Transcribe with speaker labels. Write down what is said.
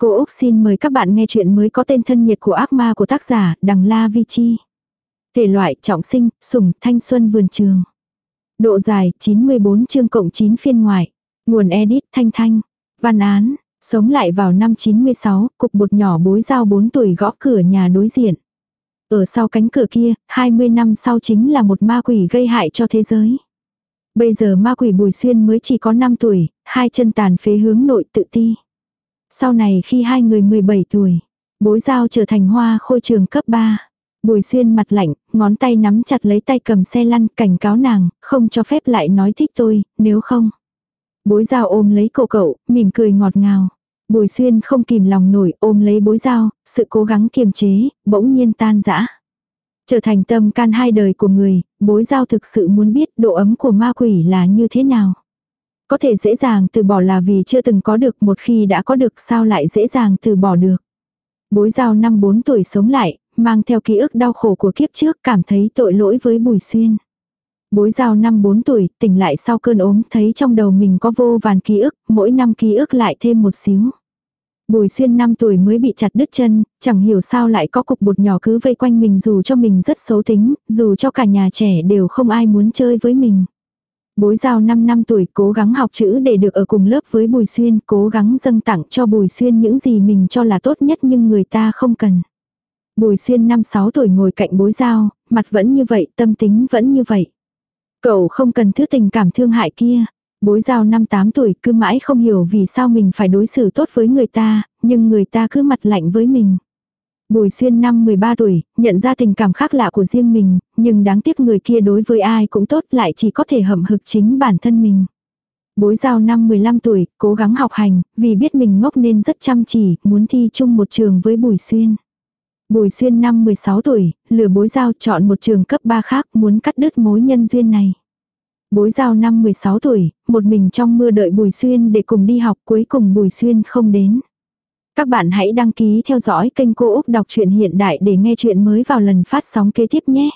Speaker 1: Cô Úc xin mời các bạn nghe chuyện mới có tên thân nhiệt của ác ma của tác giả Đằng La Vi Chi. Thể loại trọng sinh, sủng, thanh xuân vườn trường. Độ dài 94 chương cộng 9 phiên ngoại. Nguồn edit thanh thanh. Văn án, sống lại vào năm 96, cục bột nhỏ bối giao 4 tuổi gõ cửa nhà đối diện. Ở sau cánh cửa kia, 20 năm sau chính là một ma quỷ gây hại cho thế giới. Bây giờ ma quỷ Bùi Xuyên mới chỉ có 5 tuổi, hai chân tàn phế hướng nội tự ti. Sau này khi hai người 17 tuổi, bối giao trở thành hoa khôi trường cấp 3. Bùi xuyên mặt lạnh, ngón tay nắm chặt lấy tay cầm xe lăn cảnh cáo nàng, không cho phép lại nói thích tôi, nếu không. Bối giao ôm lấy cổ cậu, mỉm cười ngọt ngào. Bùi xuyên không kìm lòng nổi ôm lấy bối giao, sự cố gắng kiềm chế, bỗng nhiên tan rã. Trở thành tâm can hai đời của người, bối giao thực sự muốn biết độ ấm của ma quỷ là như thế nào. Có thể dễ dàng từ bỏ là vì chưa từng có được một khi đã có được sao lại dễ dàng từ bỏ được. Bối giao năm 4 tuổi sống lại, mang theo ký ức đau khổ của kiếp trước cảm thấy tội lỗi với Bùi Xuyên. Bối giao năm 4 tuổi, tỉnh lại sau cơn ốm thấy trong đầu mình có vô vàn ký ức, mỗi năm ký ức lại thêm một xíu. Bùi xuyên 5 tuổi mới bị chặt đứt chân, chẳng hiểu sao lại có cục bột nhỏ cứ vây quanh mình dù cho mình rất xấu tính, dù cho cả nhà trẻ đều không ai muốn chơi với mình. Bối giao 5 năm tuổi cố gắng học chữ để được ở cùng lớp với Bùi Xuyên, cố gắng dâng tặng cho Bùi Xuyên những gì mình cho là tốt nhất nhưng người ta không cần. Bùi Xuyên năm 6 tuổi ngồi cạnh bối giao, mặt vẫn như vậy, tâm tính vẫn như vậy. Cậu không cần thứ tình cảm thương hại kia. Bối giao năm 8 tuổi cứ mãi không hiểu vì sao mình phải đối xử tốt với người ta, nhưng người ta cứ mặt lạnh với mình. Bùi xuyên năm 13 tuổi, nhận ra tình cảm khác lạ của riêng mình, nhưng đáng tiếc người kia đối với ai cũng tốt lại chỉ có thể hậm hực chính bản thân mình. Bối giao năm 15 tuổi, cố gắng học hành, vì biết mình ngốc nên rất chăm chỉ, muốn thi chung một trường với Bùi Xuyên. Bùi Xuyên năm 16 tuổi, lừa bối giao chọn một trường cấp 3 khác muốn cắt đứt mối nhân duyên này. Bối giao năm 16 tuổi, một mình trong mưa đợi Bùi Xuyên để cùng đi học cuối cùng Bùi Xuyên không đến. Các bạn hãy đăng ký theo dõi kênh Cô Úc Đọc truyện Hiện Đại để nghe chuyện mới vào lần phát sóng kế tiếp nhé.